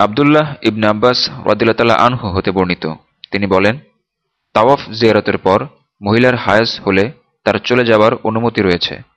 আবদুল্লাহ ইবনে আব্বাস রদিল্লা আনহু হতে বর্ণিত। তিনি বলেন, তাওয়াফ জিয়ারতের পর মহিলার হায়াজ হলে তার চলে যাবার অনুমতি রয়েছে।